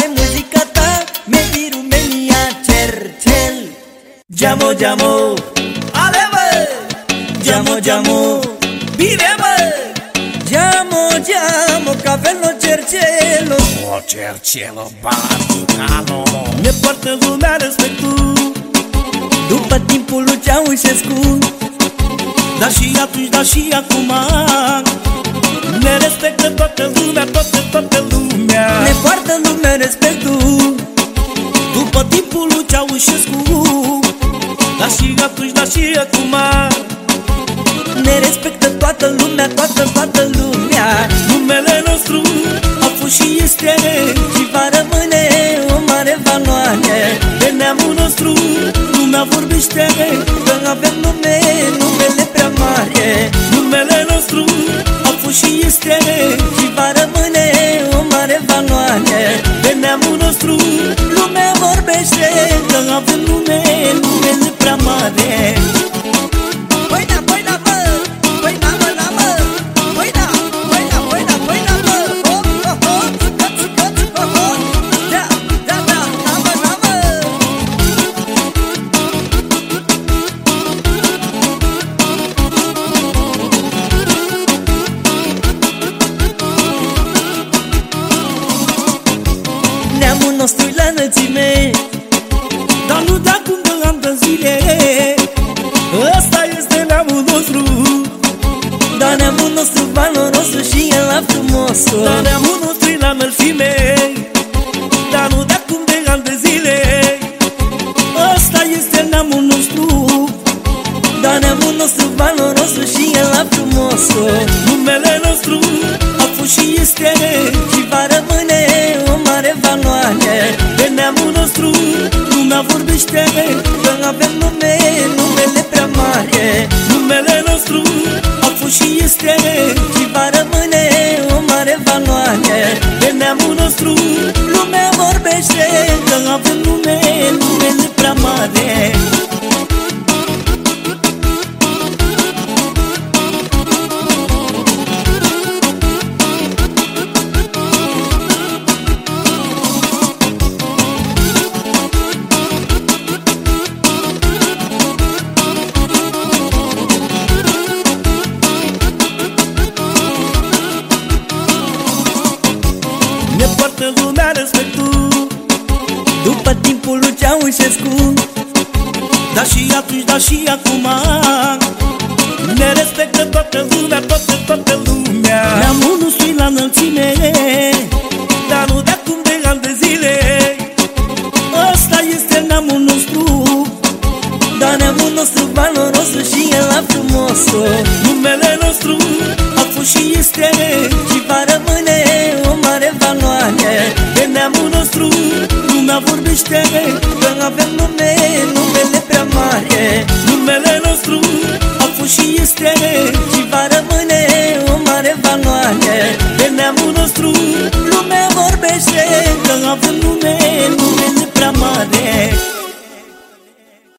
asta e muzica ta Made România, Cercel Geamo, geamo Ale, bă! Geamo, geamo Bine, bă! Geamo, geamo, cavello, cercelo O cercelo, baticano Ne poartă lumea respectul. După timpul lui Ceaușescu. Dar și atunci, dar și acum Ne respectă toată lumea, toată, toată lumea. Ne poartă lumea respectul. După timpul lui Ceaușescu Dar și atunci, dar și acum. Ne respectă toată lumea, toată, toată lumea. Numele nostru a fost și este Și va rămâne o mare valoare. De neamul nostru lumea vorbește Că avem nume, neamul nostru lumea vorbește Că avem nume, numele prea mare nostru la înălțime Dar nu de acum de ani de zile. Ăsta este neamul nostru. Dar neamul nostru valorosul și el la frumosul Dar neamul nostru la înălțime Dar nu de acum de ani de zile. Ăsta este neamul nostru. Dar neamul nostru valorosul și el la frumosul Numele nostru a fost și este Și va rămâne o mare valoare. De neamul nostru. Lumea vorbește Că avem nume, numele prea mare. Numele nostru a fost și este Și va rămâne o mare valoare. De neamul nostru lumea vorbește Că avem nume, numele prea mare poartă lumea respectul După timpul lui Ceaușescu Dar și atunci, dar și acum Ne respectă toată lumea, toată, toată lumea. Neamul nostru la înălțime Dar nu de acum de ani de zile. Ăsta este neamul nostru Dar neamul nostru valorosul și el la frumosul Numele nostru a fost și este lumea vorbește Că avem nume, numele prea mare. Numele nostru a fost și este Și va rămâne o mare valoare. De neamul nostru lumea vorbește Că avem